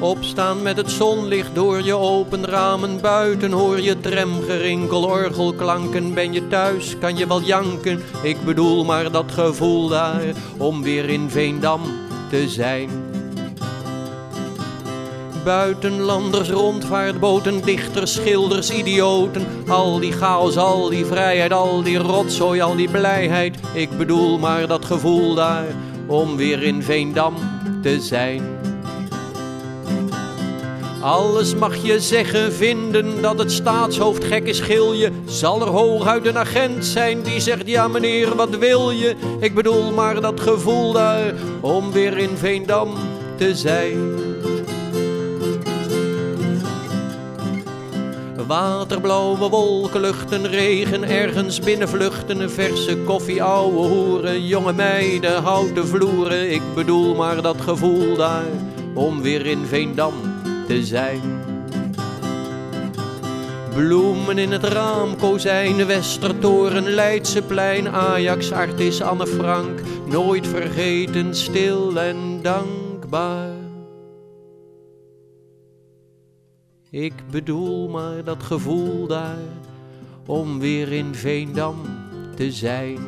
Opstaan met het zonlicht door je open ramen buiten hoor je tramgerinkel, orgelklanken. Ben je thuis, kan je wel janken. Ik bedoel maar dat gevoel daar om weer in Veendam te zijn. Buitenlanders, rondvaartboten, dichters, schilders, idioten. Al die chaos, al die vrijheid, al die rotzooi, al die blijheid. Ik bedoel maar dat gevoel daar om weer in Veendam te zijn. Alles mag je zeggen, vinden dat het staatshoofd gek is, gil je. Zal er hooguit een agent zijn die zegt, ja meneer, wat wil je? Ik bedoel maar dat gevoel daar, om weer in Veendam te zijn. Waterblauwe wolken, luchten, regen, ergens binnenvluchten, verse koffie, ouwe hoeren, jonge meiden, houten vloeren. Ik bedoel maar dat gevoel daar, om weer in Veendam te zijn. Bloemen in het raam, kozijnen, Westertoren, Leidseplein, Ajax, Artis, Anne Frank. Nooit vergeten, stil en dankbaar. Ik bedoel maar dat gevoel daar, om weer in Veendam te zijn.